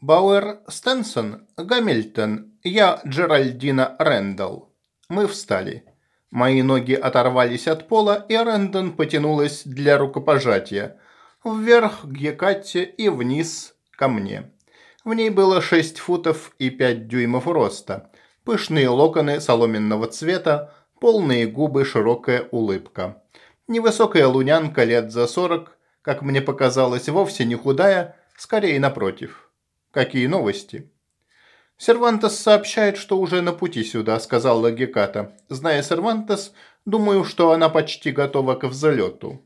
Бауэр Стенсон, Гамильтон, я Джеральдина Рэндалл. Мы встали. Мои ноги оторвались от пола, и Рэндон потянулась для рукопожатия. Вверх к Гекате и вниз ко мне. В ней было 6 футов и 5 дюймов роста. Пышные локоны соломенного цвета, полные губы, широкая улыбка. Невысокая лунянка лет за 40, как мне показалось, вовсе не худая, скорее напротив. Какие новости? «Сервантес сообщает, что уже на пути сюда», – сказал Геката. «Зная Сервантес, думаю, что она почти готова к взлету».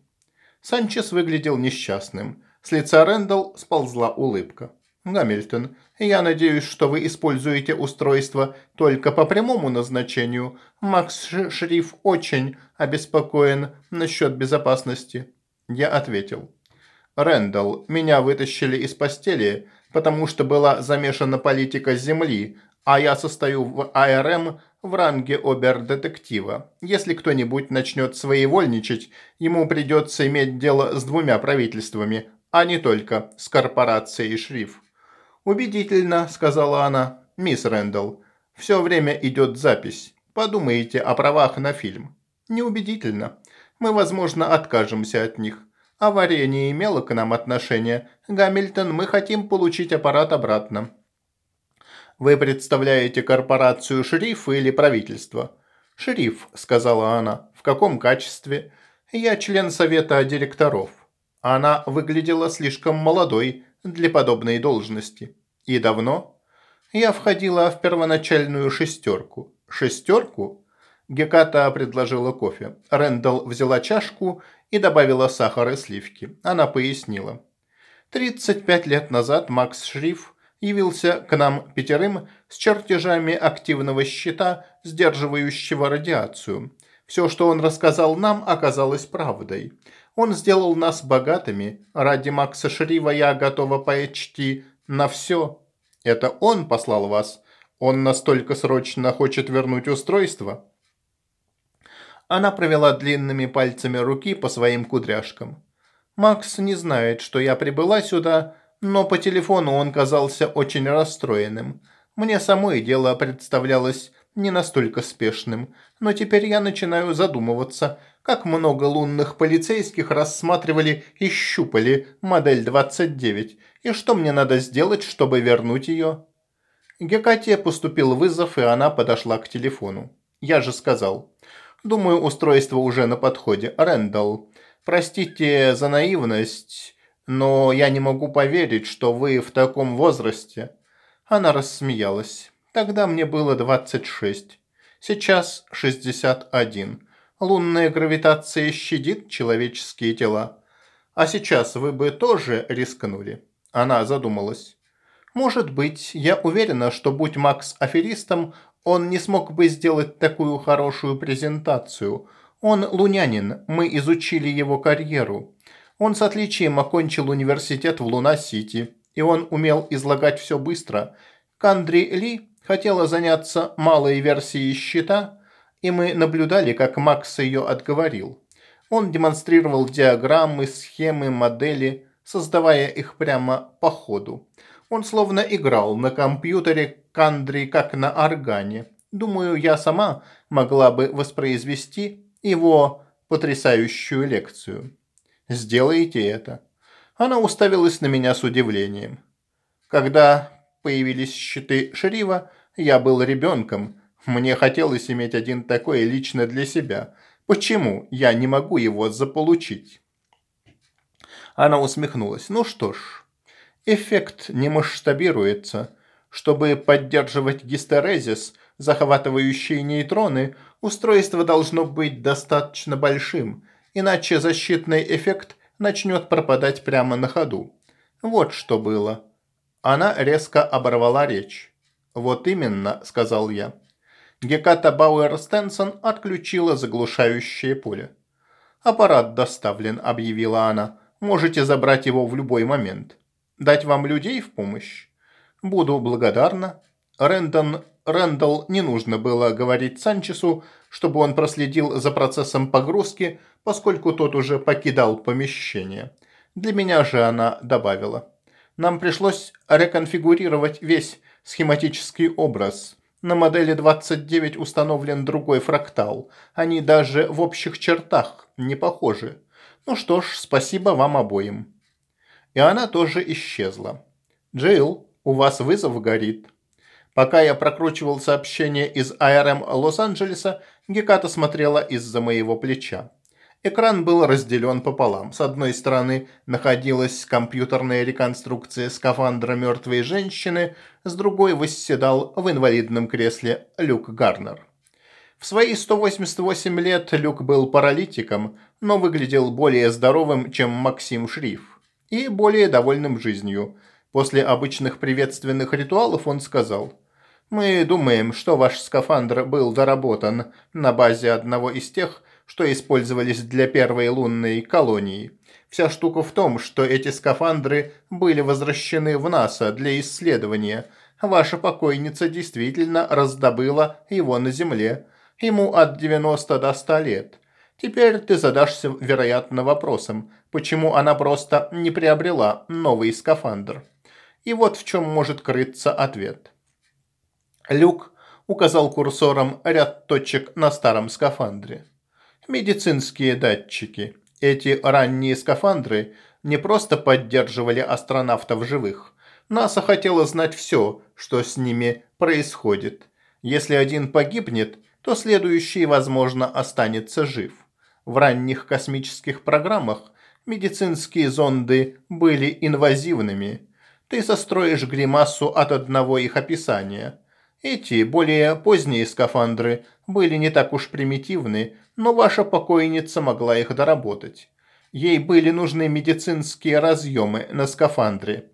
Санчес выглядел несчастным. С лица Рэндалл сползла улыбка. «Гамильтон, я надеюсь, что вы используете устройство только по прямому назначению. Макс Шриф очень обеспокоен насчет безопасности». Я ответил. «Рэндалл, меня вытащили из постели, потому что была замешана политика Земли, а я состою в АРМ в ранге обер-детектива. Если кто-нибудь начнет своевольничать, ему придется иметь дело с двумя правительствами, а не только с корпорацией Шриф. «Убедительно», – сказала она, – «мисс Рэндалл. Все время идет запись. Подумайте о правах на фильм». «Неубедительно. Мы, возможно, откажемся от них. Авария не имела к нам отношения. Гамильтон, мы хотим получить аппарат обратно». «Вы представляете корпорацию шерифа или правительство?» «Шериф», – сказала она. «В каком качестве?» «Я член совета директоров». Она выглядела слишком молодой для подобной должности. «И давно?» «Я входила в первоначальную шестерку». «Шестерку?» Геката предложила кофе. Рэндалл взяла чашку и добавила сахар и сливки. Она пояснила. «35 лет назад Макс Шриф явился к нам пятерым с чертежами активного щита, сдерживающего радиацию. Все, что он рассказал нам, оказалось правдой. Он сделал нас богатыми. Ради Макса Шрива я готова почти на все. Это он послал вас. Он настолько срочно хочет вернуть устройство. Она провела длинными пальцами руки по своим кудряшкам. Макс не знает, что я прибыла сюда, но по телефону он казался очень расстроенным. Мне самой дело представлялось не настолько спешным, но теперь я начинаю задумываться, как много лунных полицейских рассматривали и щупали модель 29, и что мне надо сделать, чтобы вернуть ее. Гекате поступил вызов, и она подошла к телефону. Я же сказал, Думаю, устройство уже на подходе. Рэндалл, простите за наивность, но я не могу поверить, что вы в таком возрасте». Она рассмеялась. «Тогда мне было 26. Сейчас 61. Лунная гравитация щадит человеческие тела. А сейчас вы бы тоже рискнули?» Она задумалась. «Может быть, я уверена, что будь Макс аферистом, он не смог бы сделать такую хорошую презентацию. Он лунянин, мы изучили его карьеру. Он с отличием окончил университет в Луна-Сити, и он умел излагать все быстро. Кандри Ли хотела заняться малой версией щита, и мы наблюдали, как Макс ее отговорил. Он демонстрировал диаграммы, схемы, модели, создавая их прямо по ходу. Он словно играл на компьютере Кандри как на органе. Думаю, я сама могла бы воспроизвести его потрясающую лекцию. Сделайте это. Она уставилась на меня с удивлением. Когда появились щиты Шрива, я был ребенком. Мне хотелось иметь один такой лично для себя. Почему я не могу его заполучить? Она усмехнулась. Ну что ж, эффект не масштабируется. Чтобы поддерживать гистерезис, захватывающие нейтроны, устройство должно быть достаточно большим, иначе защитный эффект начнет пропадать прямо на ходу. Вот что было. Она резко оборвала речь. «Вот именно», – сказал я. Геката Бауэр Стенсон отключила заглушающее поле. «Аппарат доставлен», – объявила она. «Можете забрать его в любой момент. Дать вам людей в помощь?» «Буду благодарна». Рэндон, Рэндалл не нужно было говорить Санчесу, чтобы он проследил за процессом погрузки, поскольку тот уже покидал помещение. Для меня же она добавила. Нам пришлось реконфигурировать весь схематический образ. На модели 29 установлен другой фрактал. Они даже в общих чертах не похожи. Ну что ж, спасибо вам обоим. И она тоже исчезла. Джилл, у вас вызов горит. Пока я прокручивал сообщение из АРМ Лос-Анджелеса, Геката смотрела из-за моего плеча. Экран был разделен пополам. С одной стороны находилась компьютерная реконструкция скафандра мертвой женщины, с другой восседал в инвалидном кресле Люк Гарнер. В свои 188 лет Люк был паралитиком, но выглядел более здоровым, чем Максим Шриф, и более довольным жизнью. После обычных приветственных ритуалов он сказал «Мы думаем, что ваш скафандр был доработан на базе одного из тех, что использовались для первой лунной колонии. Вся штука в том, что эти скафандры были возвращены в НАСА для исследования. Ваша покойница действительно раздобыла его на Земле. Ему от 90 до 100 лет. Теперь ты задашься, вероятно, вопросом, почему она просто не приобрела новый скафандр. И вот в чем может крыться ответ. Люк указал курсором ряд точек на старом скафандре медицинские датчики. Эти ранние скафандры не просто поддерживали астронавтов живых. НАСА хотела знать все, что с ними происходит. Если один погибнет, то следующий, возможно, останется жив. В ранних космических программах медицинские зонды были инвазивными. Ты состроишь гримасу от одного их описания. Эти, более поздние скафандры, были не так уж примитивны, но ваша покойница могла их доработать. Ей были нужны медицинские разъемы на скафандре.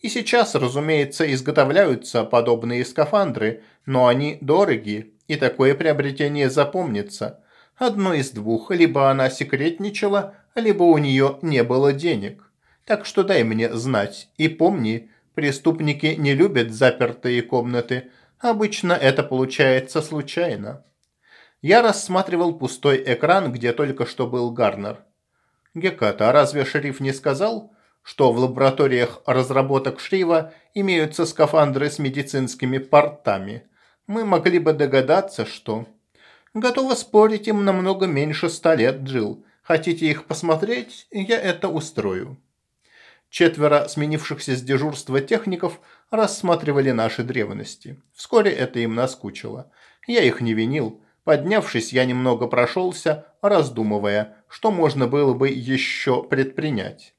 И сейчас, разумеется, изготовляются подобные скафандры, но они дороги, и такое приобретение запомнится. Одно из двух, либо она секретничала, либо у нее не было денег. Так что дай мне знать. И помни, преступники не любят запертые комнаты. Обычно это получается случайно. Я рассматривал пустой экран, где только что был Гарнер. Геката, а разве шериф не сказал, что в лабораториях разработок Шрива имеются скафандры с медицинскими портами? Мы могли бы догадаться, что... Готова спорить им намного меньше ста лет, Джилл. Хотите их посмотреть? Я это устрою. Четверо сменившихся с дежурства техников рассматривали наши древности. Вскоре это им наскучило. Я их не винил. Поднявшись, я немного прошелся, раздумывая, что можно было бы еще предпринять.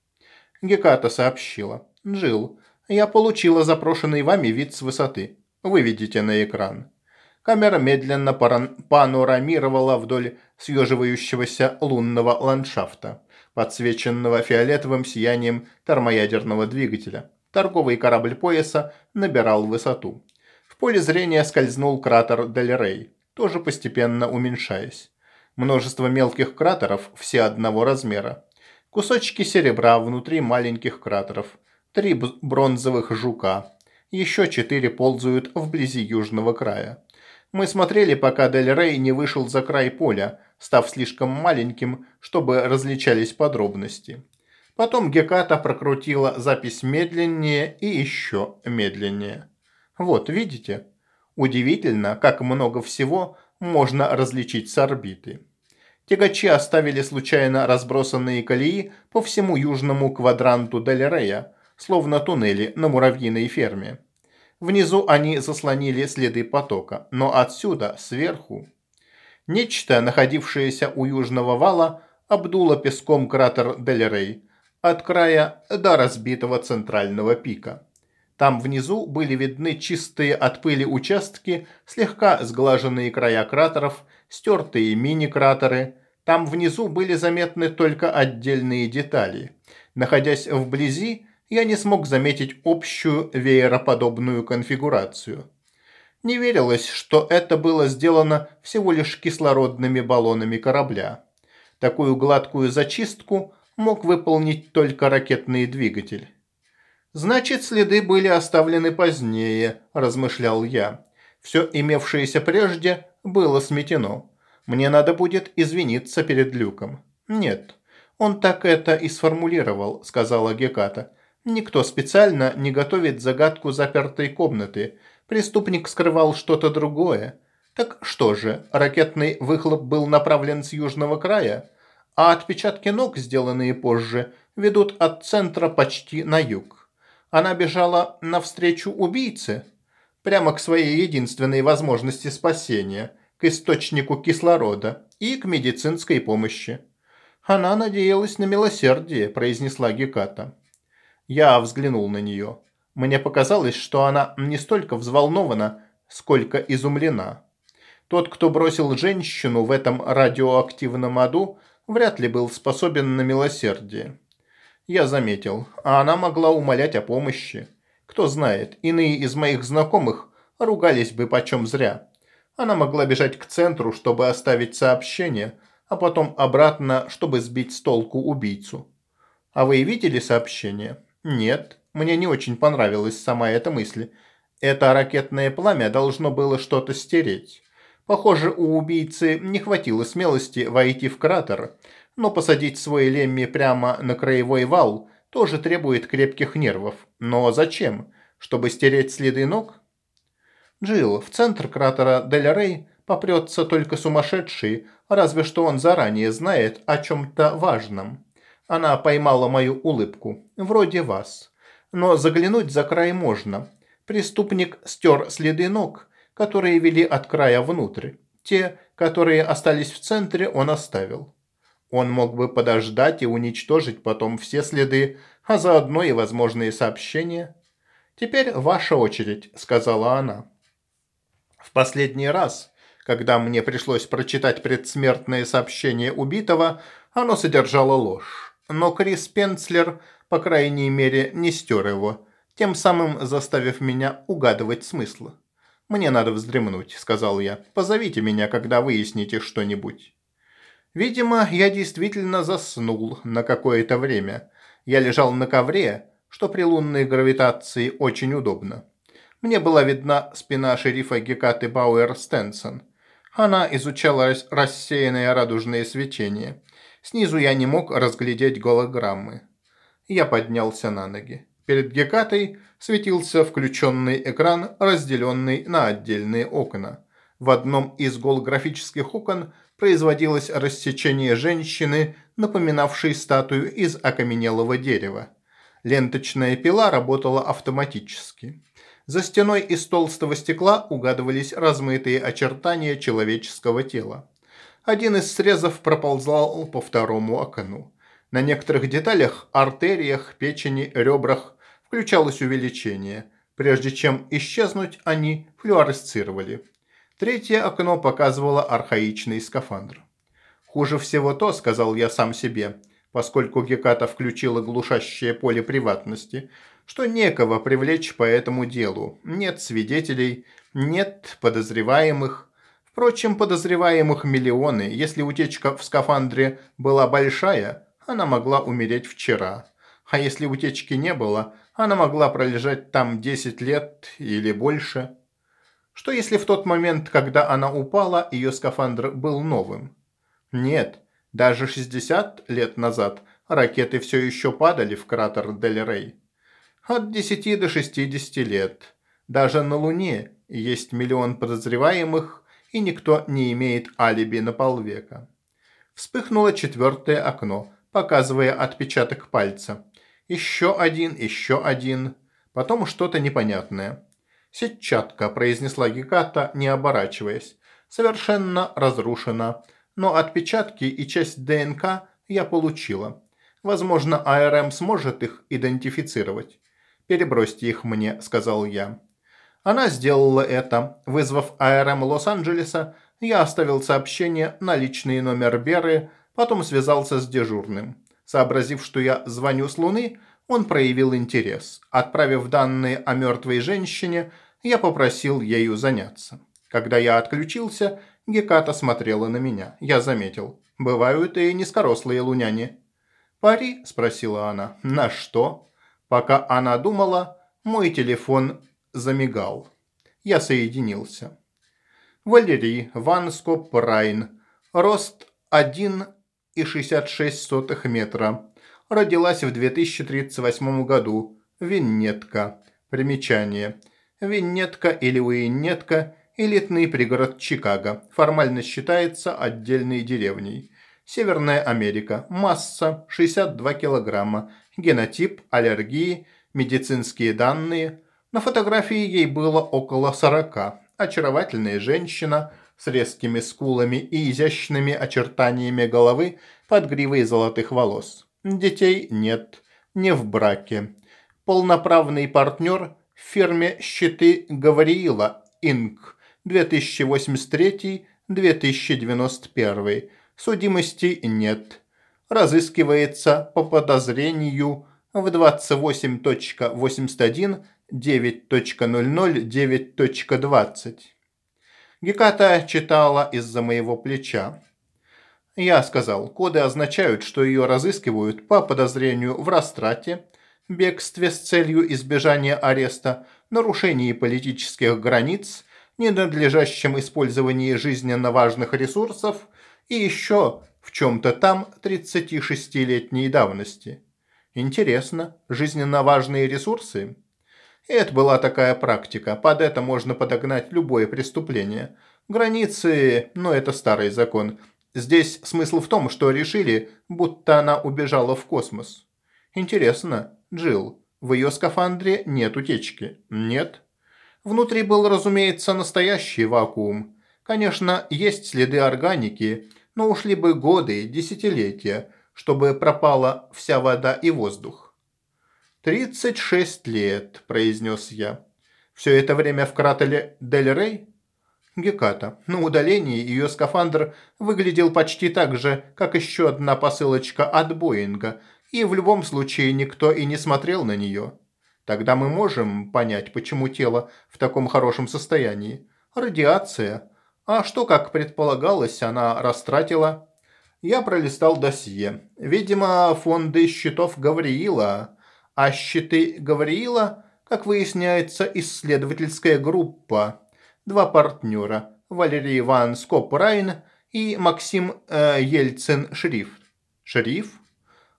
Геката сообщила. «Джилл, я получила запрошенный вами вид с высоты. Вы видите на экран». Камера медленно панорамировала вдоль съеживающегося лунного ландшафта, подсвеченного фиолетовым сиянием термоядерного двигателя. Торговый корабль пояса набирал высоту. В поле зрения скользнул кратер Дель Рей тоже постепенно уменьшаясь. Множество мелких кратеров, все одного размера. Кусочки серебра внутри маленьких кратеров. Три бронзовых жука. Еще четыре ползают вблизи южного края. Мы смотрели, пока Дель Рей не вышел за край поля, став слишком маленьким, чтобы различались подробности. Потом Геката прокрутила запись медленнее и еще медленнее. Вот, видите? Удивительно, как много всего можно различить с орбиты. Тягачи оставили случайно разбросанные колеи по всему южному квадранту Дель-Рея, словно туннели на муравьиной ферме. Внизу они заслонили следы потока, но отсюда, сверху... Нечто, находившееся у южного вала, обдуло песком кратер Дель-Рей от края до разбитого центрального пика. Там внизу были видны чистые от пыли участки, слегка сглаженные края кратеров, стертые мини-кратеры. Там внизу были заметны только отдельные детали. Находясь вблизи, я не смог заметить общую веероподобную конфигурацию. Не верилось, что это было сделано всего лишь кислородными баллонами корабля. Такую гладкую зачистку мог выполнить только ракетный двигатель. «Значит, следы были оставлены позднее», – размышлял я. «Все имевшееся прежде было сметено. Мне надо будет извиниться перед Люком». «Нет, он так это и сформулировал», – сказала Геката. Никто специально не готовит загадку запертой комнаты. Преступник скрывал что-то другое. Так что же, ракетный выхлоп был направлен с южного края, а отпечатки ног, сделанные позже, ведут от центра почти на юг. Она бежала навстречу убийце, прямо к своей единственной возможности спасения, к источнику кислорода и к медицинской помощи. «Она надеялась на милосердие», – произнесла Геката. Я взглянул на нее. Мне показалось, что она не столько взволнована, сколько изумлена. Тот, кто бросил женщину в этом радиоактивном аду, вряд ли был способен на милосердие. Я заметил, а она могла умолять о помощи. Кто знает, иные из моих знакомых ругались бы почем зря. Она могла бежать к центру, чтобы оставить сообщение, а потом обратно, чтобы сбить с толку убийцу. А вы видели сообщение? Нет, мне не очень понравилась сама эта мысль. Это ракетное пламя должно было что-то стереть. Похоже, у убийцы не хватило смелости войти в кратер, но посадить свой Лемми прямо на краевой вал тоже требует крепких нервов. Но зачем? Чтобы стереть следы ног? Джилл, в центр кратера Дель Рей попрется только сумасшедший, разве что он заранее знает о чем-то важном. Она поймала мою улыбку. Вроде вас. Но заглянуть за край можно. Преступник стер следы ног, которые вели от края внутрь. Те, которые остались в центре, он оставил. Он мог бы подождать и уничтожить потом все следы, а заодно и возможные сообщения. «Теперь ваша очередь», – сказала она. В последний раз, когда мне пришлось прочитать предсмертное сообщение убитого, оно содержало ложь но Крис Пенцлер, по крайней мере, не стер его, тем самым заставив меня угадывать смысл. «Мне надо вздремнуть», – сказал я. «Позовите меня, когда выясните что-нибудь». Видимо, я действительно заснул на какое-то время. Я лежал на ковре, что при лунной гравитации очень удобно. Мне была видна спина шерифа Гекаты Бауэр Стенсон. Она изучала рассеянное радужное свечение. Снизу я не мог разглядеть голограммы. Я поднялся на ноги. Перед Гекатой светился включенный экран, разделенный на отдельные окна. В одном из голографических окон производилось рассечение женщины, напоминавшей статую из окаменелого дерева. Ленточная пила работала автоматически. За стеной из толстого стекла угадывались размытые очертания человеческого тела. Один из срезов проползал по второму окну. На некоторых деталях, артериях, печени, ребрах включалось увеличение. Прежде чем исчезнуть, они флюоресцировали. Третье окно показывало архаичный скафандр. «Хуже всего то», — сказал я сам себе, поскольку Геката включила глушащее поле приватности, что некого привлечь по этому делу. Нет свидетелей, нет подозреваемых, Впрочем, подозреваемых миллионы. Если утечка в скафандре была большая, она могла умереть вчера. А если утечки не было, она могла пролежать там 10 лет или больше. Что если в тот момент, когда она упала, ее скафандр был новым? Нет, даже 60 лет назад ракеты все еще падали в кратер Дель Рей. От 10 до 60 лет. Даже на Луне есть миллион подозреваемых, и никто не имеет алиби на полвека. Вспыхнуло четвертое окно, показывая отпечаток пальца. Еще один, еще один. Потом что-то непонятное. «Сетчатка», – произнесла Геката, не оборачиваясь. «Совершенно разрушена. Но отпечатки и часть ДНК я получила. Возможно, АРМ сможет их идентифицировать. Перебросьте их мне», – сказал я. Она сделала это. Вызвав АРМ Лос-Анджелеса, я оставил сообщение на личный номер Беры, потом связался с дежурным. Сообразив, что я звоню с Луны, он проявил интерес. Отправив данные о мертвой женщине, я попросил ею заняться. Когда я отключился, Геката смотрела на меня. Я заметил. Бывают и низкорослые луняне. «Пари?» – спросила она. «На что?» Пока она думала, мой телефон замигал. Я соединился. Валерий Ванскоп Райн. Рост 1,66 метра. Родилась в 2038 году. Виннетка. Примечание. Виннетка или Уиннетка – элитный пригород Чикаго. Формально считается отдельной деревней. Северная Америка. Масса 62 килограмма. Генотип, аллергии, медицинские данные. На фотографии ей было около 40. Очаровательная женщина с резкими скулами и изящными очертаниями головы под гривой золотых волос. Детей нет, не в браке. Полноправный партнер в фирме «Щиты Гавриила Инк» 2083-2091. Судимости нет. Разыскивается по подозрению в 28.81 9.00 9.20. Геката читала из-за моего плеча. Я сказал, коды означают, что ее разыскивают по подозрению в растрате, бегстве с целью избежания ареста, нарушении политических границ, ненадлежащем использовании жизненно важных ресурсов и еще в чем-то там 36-летней давности. Интересно, жизненно важные ресурсы? Это была такая практика, под это можно подогнать любое преступление. Границы, ну это старый закон. Здесь смысл в том, что решили, будто она убежала в космос. Интересно, Джилл, в ее скафандре нет утечки? Нет? Внутри был, разумеется, настоящий вакуум. Конечно, есть следы органики, но ушли бы годы, десятилетия, чтобы пропала вся вода и воздух. «Тридцать шесть лет», – произнес я. «Все это время в кратере Дель Рей?» Геката. На удалении ее скафандр выглядел почти так же, как еще одна посылочка от Боинга, и в любом случае никто и не смотрел на нее. Тогда мы можем понять, почему тело в таком хорошем состоянии. Радиация. А что, как предполагалось, она растратила? Я пролистал досье. Видимо, фонды счетов Гавриила а щиты Гавриила, как выясняется, исследовательская группа. Два партнера – Валерий Иван Скоп-Райн и Максим э, Ельцин-Шриф. Шриф?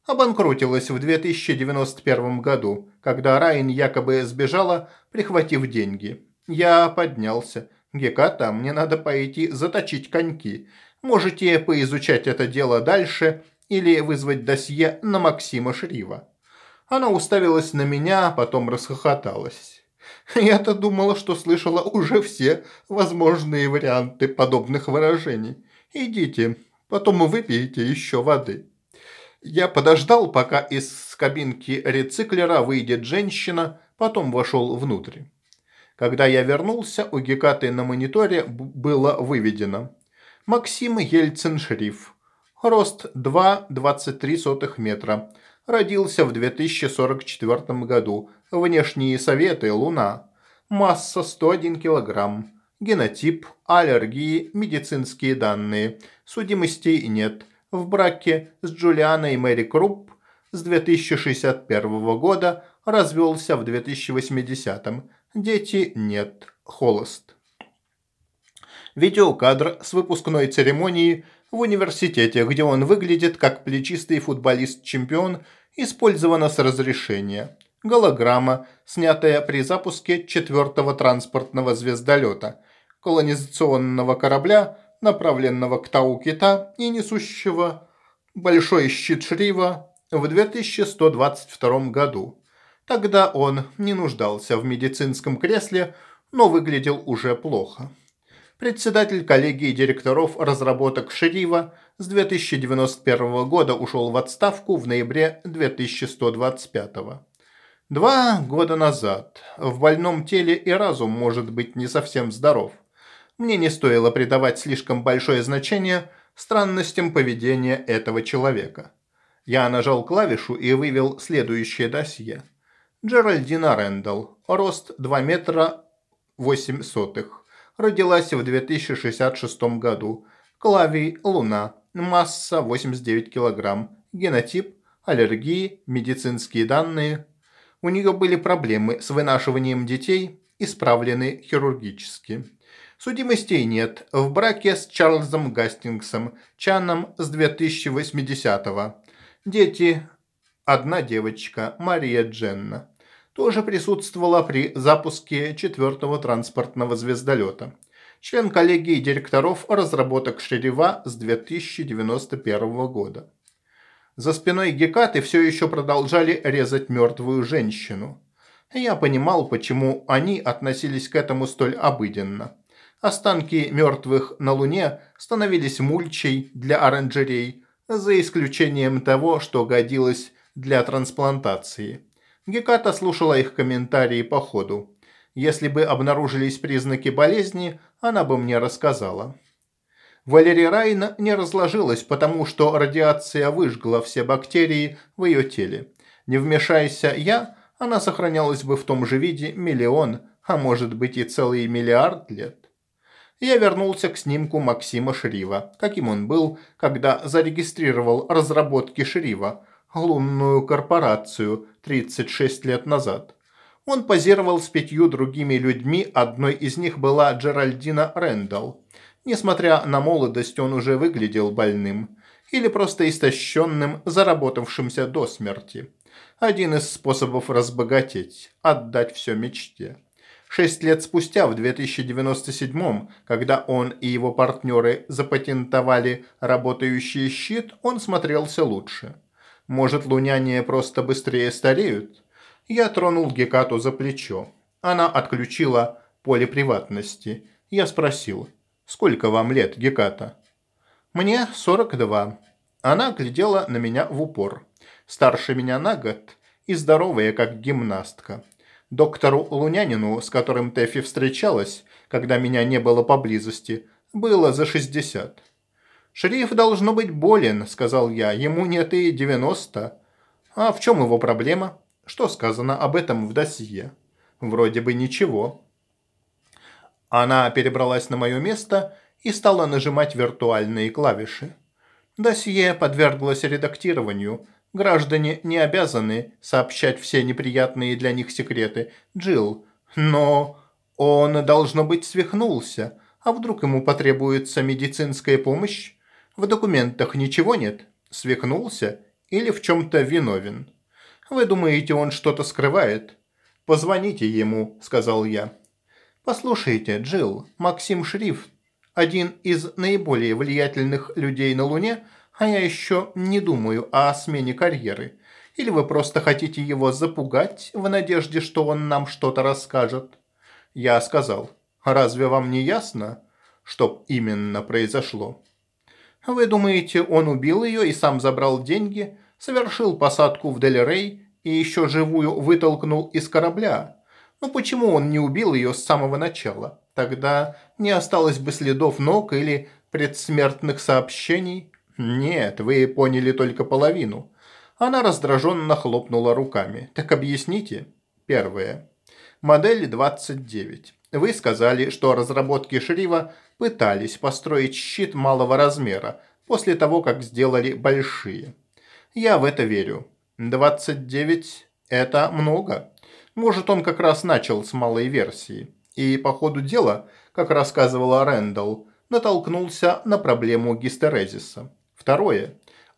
Обанкротилась в 2091 году, когда Райн якобы сбежала, прихватив деньги. Я поднялся. Геката, мне надо пойти заточить коньки. Можете поизучать это дело дальше или вызвать досье на Максима Шрива. Она уставилась на меня, потом расхохоталась. Я-то думала, что слышала уже все возможные варианты подобных выражений. Идите, потом выпейте еще воды. Я подождал, пока из кабинки рециклера выйдет женщина, потом вошел внутрь. Когда я вернулся, у Гекаты на мониторе было выведено. Максим Ельцин-Шриф. Рост 2,23 метра родился в 2044 году. Внешние советы – Луна. Масса 101 килограмм. Генотип, аллергии, медицинские данные. Судимостей нет. В браке с Джулианой Мэри Крупп с 2061 года развелся в 2080. Дети нет. Холост. Видеокадр с выпускной церемонии в университете, где он выглядит как плечистый футболист-чемпион использована с разрешения. Голограмма, снятая при запуске четвертого транспортного звездолета, колонизационного корабля, направленного к Тау-Кита и несущего большой щит Шрива в 2122 году. Тогда он не нуждался в медицинском кресле, но выглядел уже плохо председатель коллегии директоров разработок Шерива с 2091 года ушел в отставку в ноябре 2125. Два года назад. В больном теле и разум может быть не совсем здоров. Мне не стоило придавать слишком большое значение странностям поведения этого человека. Я нажал клавишу и вывел следующее досье. Джеральдина Рэндалл. Рост 2 метра 8 сотых родилась в 2066 году. Клавий – Луна. Масса – 89 килограмм. Генотип – аллергии, медицинские данные. У нее были проблемы с вынашиванием детей, исправлены хирургически. Судимостей нет. В браке с Чарльзом Гастингсом, Чаном с 2080-го. Дети Одна девочка, Мария Дженна, тоже присутствовала при запуске четвертого транспортного звездолета. Член коллегии директоров разработок Шерива с 2091 года. За спиной Гекаты все еще продолжали резать мертвую женщину. Я понимал, почему они относились к этому столь обыденно. Останки мертвых на Луне становились мульчей для оранжерей, за исключением того, что годилось для трансплантации. Геката слушала их комментарии по ходу. Если бы обнаружились признаки болезни, она бы мне рассказала. Валерия Райна не разложилась, потому что радиация выжгла все бактерии в ее теле. Не вмешайся я, она сохранялась бы в том же виде миллион, а может быть и целый миллиард лет. Я вернулся к снимку Максима Шрива, каким он был, когда зарегистрировал разработки Шрива, лунную корпорацию 36 лет назад. Он позировал с пятью другими людьми, одной из них была Джеральдина Рэндалл. Несмотря на молодость, он уже выглядел больным. Или просто истощенным, заработавшимся до смерти. Один из способов разбогатеть – отдать все мечте. Шесть лет спустя, в 2097 когда он и его партнеры запатентовали работающий щит, он смотрелся лучше. Может, луняне просто быстрее стареют? Я тронул Гекату за плечо. Она отключила поле приватности. Я спросил, сколько вам лет, Геката? Мне 42. Она глядела на меня в упор старше меня на год и здоровая, как гимнастка. Доктору Лунянину, с которым Тэфи встречалась, когда меня не было поблизости, было за 60. «Шериф должно быть болен», – сказал я, – «ему нет и 90. А в чем его проблема? Что сказано об этом в досье?» «Вроде бы ничего». Она перебралась на мое место и стала нажимать виртуальные клавиши. Досье подверглось редактированию – Граждане не обязаны сообщать все неприятные для них секреты. Джилл, но он, должно быть, свихнулся. А вдруг ему потребуется медицинская помощь? В документах ничего нет? Свихнулся? Или в чем-то виновен? Вы думаете, он что-то скрывает? Позвоните ему, сказал я. Послушайте, Джилл, Максим Шрифт, один из наиболее влиятельных людей на Луне – а я еще не думаю о смене карьеры. Или вы просто хотите его запугать в надежде, что он нам что-то расскажет?» Я сказал, «Разве вам не ясно, что именно произошло?» «Вы думаете, он убил ее и сам забрал деньги, совершил посадку в Дель-Рей и еще живую вытолкнул из корабля? Ну почему он не убил ее с самого начала? Тогда не осталось бы следов ног или предсмертных сообщений». «Нет, вы поняли только половину». Она раздраженно хлопнула руками. «Так объясните». Первое. Модель 29. Вы сказали, что разработки Шрива пытались построить щит малого размера после того, как сделали большие. Я в это верю. 29 – это много. Может, он как раз начал с малой версии. И по ходу дела, как рассказывала Рэндалл, натолкнулся на проблему гистерезиса. Второе.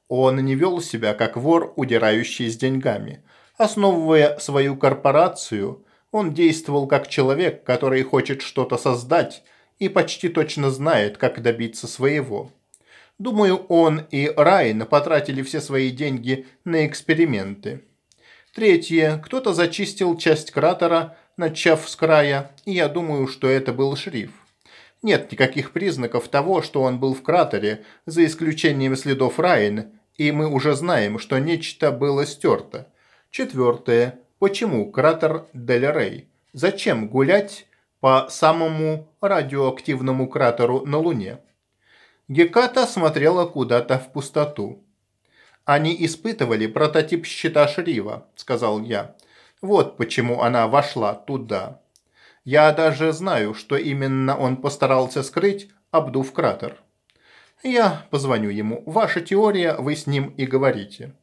Он не вел себя как вор, удирающий с деньгами. Основывая свою корпорацию, он действовал как человек, который хочет что-то создать и почти точно знает, как добиться своего. Думаю, он и Райан потратили все свои деньги на эксперименты. Третье. Кто-то зачистил часть кратера, начав с края, и я думаю, что это был шриф. Нет никаких признаков того, что он был в кратере, за исключением следов Райан, и мы уже знаем, что нечто было стерто. Четвертое. Почему кратер Дель Рей? Зачем гулять по самому радиоактивному кратеру на Луне? Геката смотрела куда-то в пустоту. «Они испытывали прототип щита Шрива», – сказал я. «Вот почему она вошла туда». Я даже знаю, что именно он постарался скрыть, обдув кратер. Я позвоню ему. Ваша теория, вы с ним и говорите.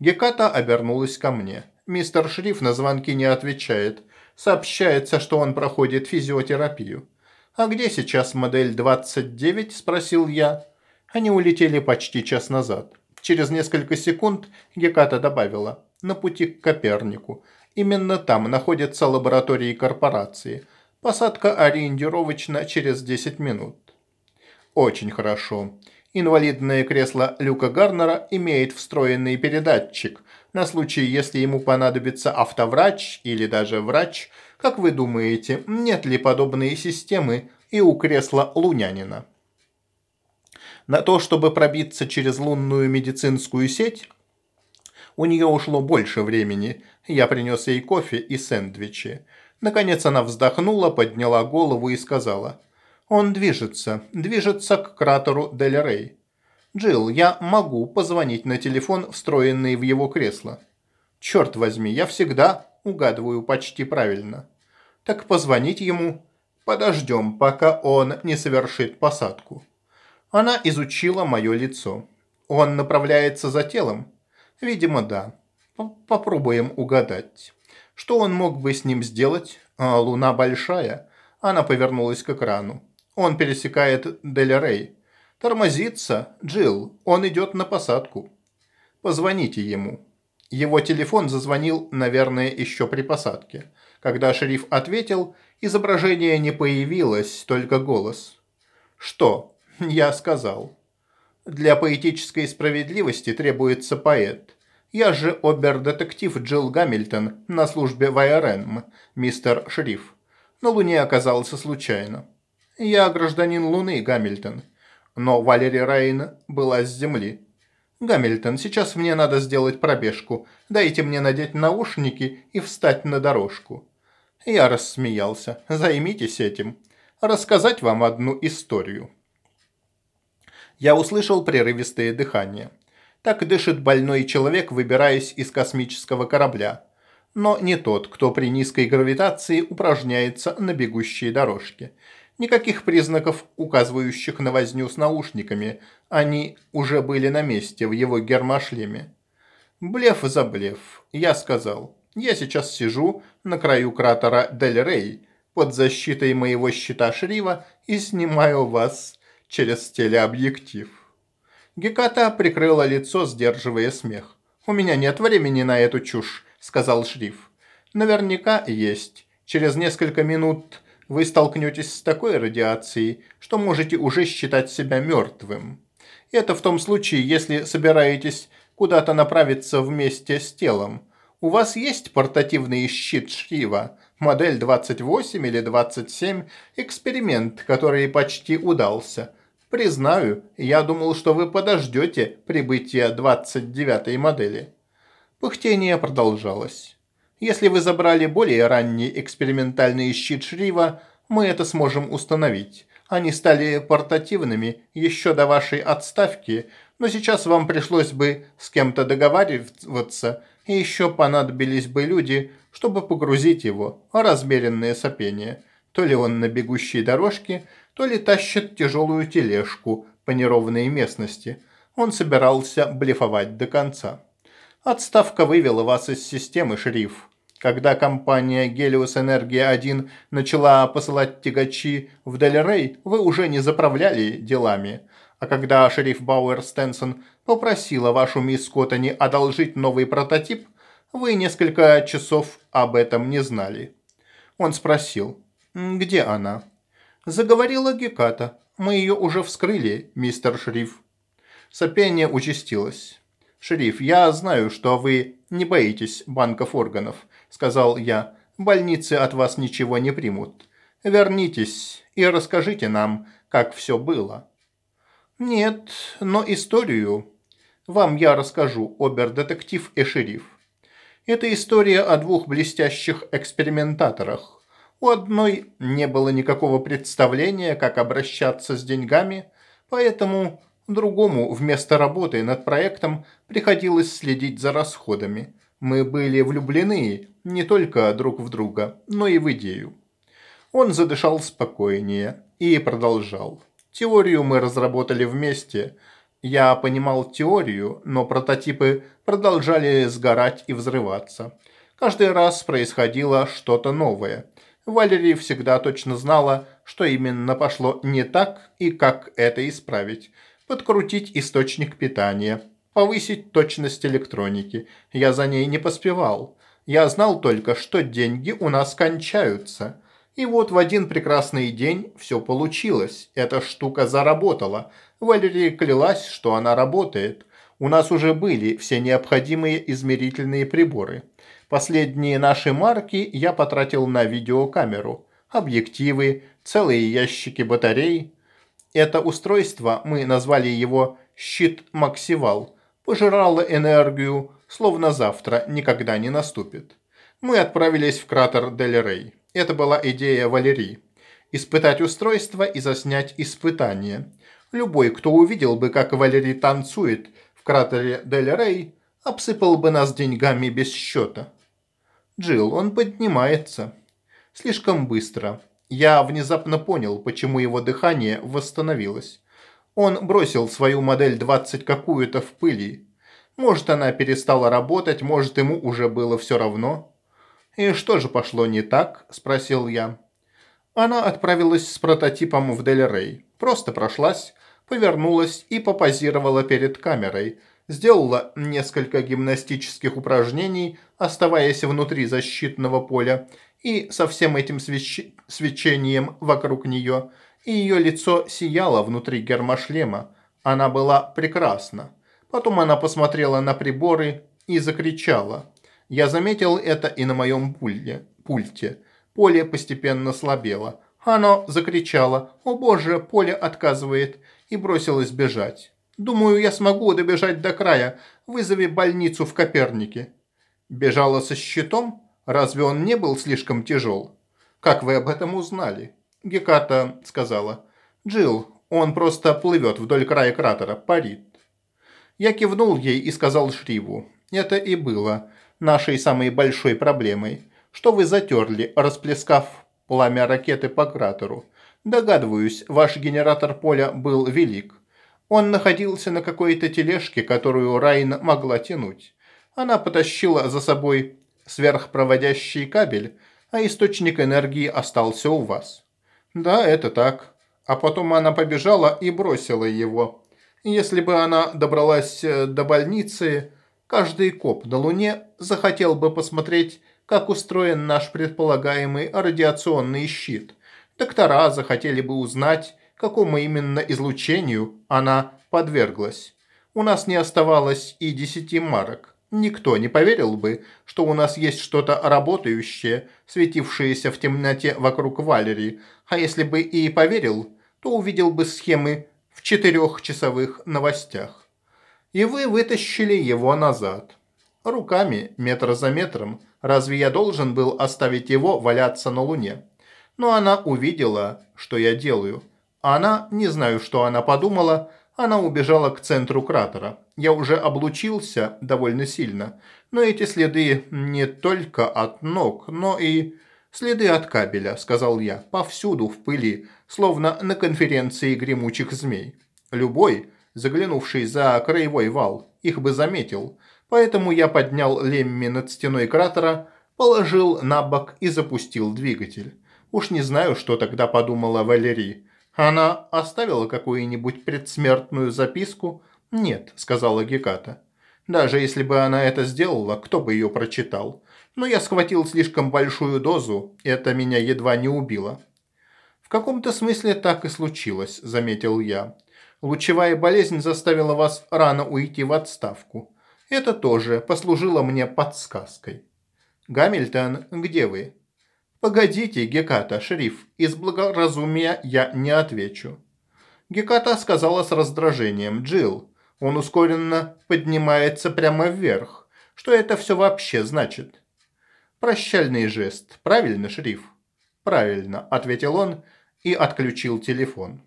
Геката обернулась ко мне. Мистер Шриф на звонки не отвечает. Сообщается, что он проходит физиотерапию. «А где сейчас модель 29?» – спросил я. Они улетели почти час назад. Через несколько секунд Геката добавила «на пути к Копернику». Именно там находятся лаборатории корпорации. Посадка ориентировочно через 10 минут. Очень хорошо. Инвалидное кресло Люка Гарнера имеет встроенный передатчик. На случай, если ему понадобится автоврач или даже врач, как вы думаете, нет ли подобной системы и у кресла лунянина? На то, чтобы пробиться через лунную медицинскую сеть, у нее ушло больше времени. Я принес ей кофе и сэндвичи. Наконец она вздохнула, подняла голову и сказала. «Он движется. Движется к кратеру Дель Рей. Джилл, я могу позвонить на телефон, встроенный в его кресло. Черт возьми, я всегда угадываю почти правильно. Так позвонить ему. Подождем, пока он не совершит посадку». Она изучила мое лицо. «Он направляется за телом?» Видимо, да. Попробуем угадать. Что он мог бы с ним сделать? А, луна большая. Она повернулась к экрану. Он пересекает Дель Рей. Тормозится. Джилл, он идет на посадку. Позвоните ему. Его телефон зазвонил, наверное, еще при посадке. Когда шериф ответил, изображение не появилось, только голос. «Что?» «Я сказал». Для поэтической справедливости требуется поэт. Я же обер-детектив Джилл Гамильтон на службе в АРН, мистер Шериф. На Луне оказался случайно. Я гражданин Луны, Гамильтон. Но Валери Рейн была с Земли. Гамильтон, сейчас мне надо сделать пробежку. Дайте мне надеть наушники и встать на дорожку. Я рассмеялся. Займитесь этим. Рассказать вам одну историю я услышал прерывистое дыхание. Так дышит больной человек, выбираясь из космического корабля. Но не тот, кто при низкой гравитации упражняется на бегущей дорожке. Никаких признаков, указывающих на возню с наушниками. Они уже были на месте в его гермошлеме. Блеф за блеф, я сказал. Я сейчас сижу на краю кратера Дель Рей под защитой моего щита Шрива и снимаю вас через телеобъектив. Геката прикрыла лицо, сдерживая смех. «У меня нет времени на эту чушь», – сказал Шриф. «Наверняка есть. Через несколько минут вы столкнетесь с такой радиацией, что можете уже считать себя мертвым. Это в том случае, если собираетесь куда-то направиться вместе с телом. У вас есть портативный щит Шрива, модель 28 или 27, эксперимент, который почти удался. Признаю, я думал, что вы подождете прибытия 29-й модели. Пыхтение продолжалось. Если вы забрали более ранний экспериментальный щит Шрива, мы это сможем установить. Они стали портативными еще до вашей отставки, но сейчас вам пришлось бы с кем-то договариваться, и еще понадобились бы люди, чтобы погрузить его, размеренное сопение. То ли он на бегущей дорожке, то ли тащит тяжелую тележку по неровной местности. Он собирался блефовать до конца. Отставка вывела вас из системы, шериф. Когда компания Гелиос Энергия 1 начала посылать тягачи в Дель вы уже не заправляли делами. А когда шериф Бауэр Стенсон попросила вашу мисс Коттани одолжить новый прототип, вы несколько часов об этом не знали. Он спросил, где она? Заговорила Геката. Мы ее уже вскрыли, мистер Шриф. Сопение участилось. «Шериф, я знаю, что вы не боитесь банков органов», – сказал я. «Больницы от вас ничего не примут. Вернитесь и расскажите нам, как все было». «Нет, но историю вам я расскажу, обер-детектив и шериф. Это история о двух блестящих экспериментаторах. У одной не было никакого представления, как обращаться с деньгами, поэтому другому вместо работы над проектом приходилось следить за расходами. Мы были влюблены не только друг в друга, но и в идею. Он задышал спокойнее и продолжал. Теорию мы разработали вместе. Я понимал теорию, но прототипы продолжали сгорать и взрываться. Каждый раз происходило что-то новое – Валерия всегда точно знала, что именно пошло не так и как это исправить. Подкрутить источник питания, повысить точность электроники. Я за ней не поспевал. Я знал только, что деньги у нас кончаются. И вот в один прекрасный день все получилось. Эта штука заработала. Валерия клялась, что она работает. У нас уже были все необходимые измерительные приборы. Последние наши марки я потратил на видеокамеру. Объективы, целые ящики батарей. Это устройство, мы назвали его «щит Максивал», пожирало энергию, словно завтра никогда не наступит. Мы отправились в кратер Дель Рей. Это была идея Валерии. Испытать устройство и заснять испытание. Любой, кто увидел бы, как Валерий танцует в кратере Дель Рей, обсыпал бы нас деньгами без счета. Джилл, он поднимается. Слишком быстро. Я внезапно понял, почему его дыхание восстановилось. Он бросил свою модель 20 какую-то в пыли. Может, она перестала работать, может, ему уже было все равно. «И что же пошло не так?» – спросил я. Она отправилась с прототипом в Дель Рей. Просто прошлась, повернулась и попозировала перед камерой. Сделала несколько гимнастических упражнений, оставаясь внутри защитного поля, и со всем этим свеч... свечением вокруг нее, и ее лицо сияло внутри гермошлема. Она была прекрасна. Потом она посмотрела на приборы и закричала – я заметил это и на моем пульте. пульте. Поле постепенно слабело. Оно закричало «О боже, поле отказывает!» и бросилось бежать. «Думаю, я смогу добежать до края. Вызови больницу в Копернике». Бежала со щитом? Разве он не был слишком тяжел? Как вы об этом узнали? Геката сказала. Джилл, он просто плывет вдоль края кратера, парит. Я кивнул ей и сказал Шриву. Это и было нашей самой большой проблемой, что вы затерли, расплескав пламя ракеты по кратеру. Догадываюсь, ваш генератор поля был велик. Он находился на какой-то тележке, которую Райн могла тянуть. Она потащила за собой сверхпроводящий кабель, а источник энергии остался у вас. Да, это так. А потом она побежала и бросила его. Если бы она добралась э, до больницы, Каждый коп на Луне захотел бы посмотреть, как устроен наш предполагаемый радиационный щит. Доктора захотели бы узнать, какому именно излучению она подверглась. У нас не оставалось и десяти марок. Никто не поверил бы, что у нас есть что-то работающее, светившееся в темноте вокруг Валерии, а если бы и поверил, то увидел бы схемы в четырехчасовых новостях и вы вытащили его назад. Руками, метр за метром. Разве я должен был оставить его валяться на луне? Но она увидела, что я делаю. Она, не знаю, что она подумала, она убежала к центру кратера. Я уже облучился довольно сильно, но эти следы не только от ног, но и... «Следы от кабеля», — сказал я, — «повсюду в пыли, словно на конференции гремучих змей. Любой, заглянувший за краевой вал, их бы заметил, поэтому я поднял Лемми над стеной кратера, положил на бок и запустил двигатель. Уж не знаю, что тогда подумала Валерий. Она оставила какую-нибудь предсмертную записку? Нет, сказала Геката. Даже если бы она это сделала, кто бы ее прочитал? Но я схватил слишком большую дозу, и это меня едва не убило. В каком-то смысле так и случилось, заметил я. Лучевая болезнь заставила вас рано уйти в отставку. Это тоже послужило мне подсказкой. Гамильтон, где вы? Погодите, Геката, шериф, из благоразумия я не отвечу. Геката сказала с раздражением. Джилл, он ускоренно поднимается прямо вверх. Что это все вообще значит? Прощальный жест. Правильно, шериф? Правильно, ответил он и отключил телефон.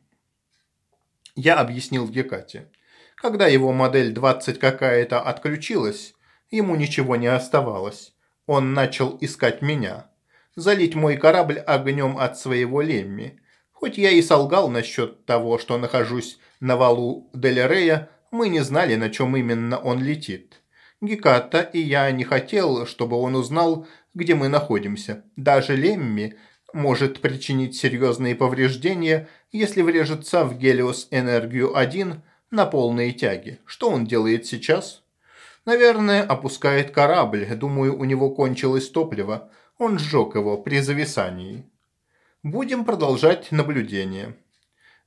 Я объяснил Гекате. Когда его модель 20 какая-то отключилась, ему ничего не оставалось. Он начал искать меня. Залить мой корабль огнем от своего Лемми. Хоть я и солгал насчет того, что нахожусь на валу Делерея, мы не знали, на чем именно он летит. Геката и я не хотел, чтобы он узнал, где мы находимся. Даже Лемми может причинить серьезные повреждения, если врежется в Гелиос энергию 1, На полные тяги. Что он делает сейчас? Наверное, опускает корабль. Думаю, у него кончилось топливо. Он сжег его при зависании. Будем продолжать наблюдение.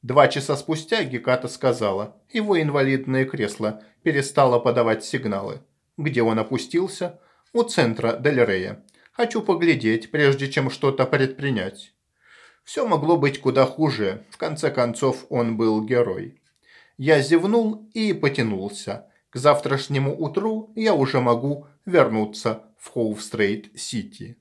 Два часа спустя Геката сказала, его инвалидное кресло перестало подавать сигналы. Где он опустился? У центра Дель. Хочу поглядеть, прежде чем что-то предпринять. Все могло быть куда хуже. В конце концов, он был герой. Я зевнул и потянулся. К завтрашнему утру я уже могу вернуться в Хоув-Стрейт-Сити.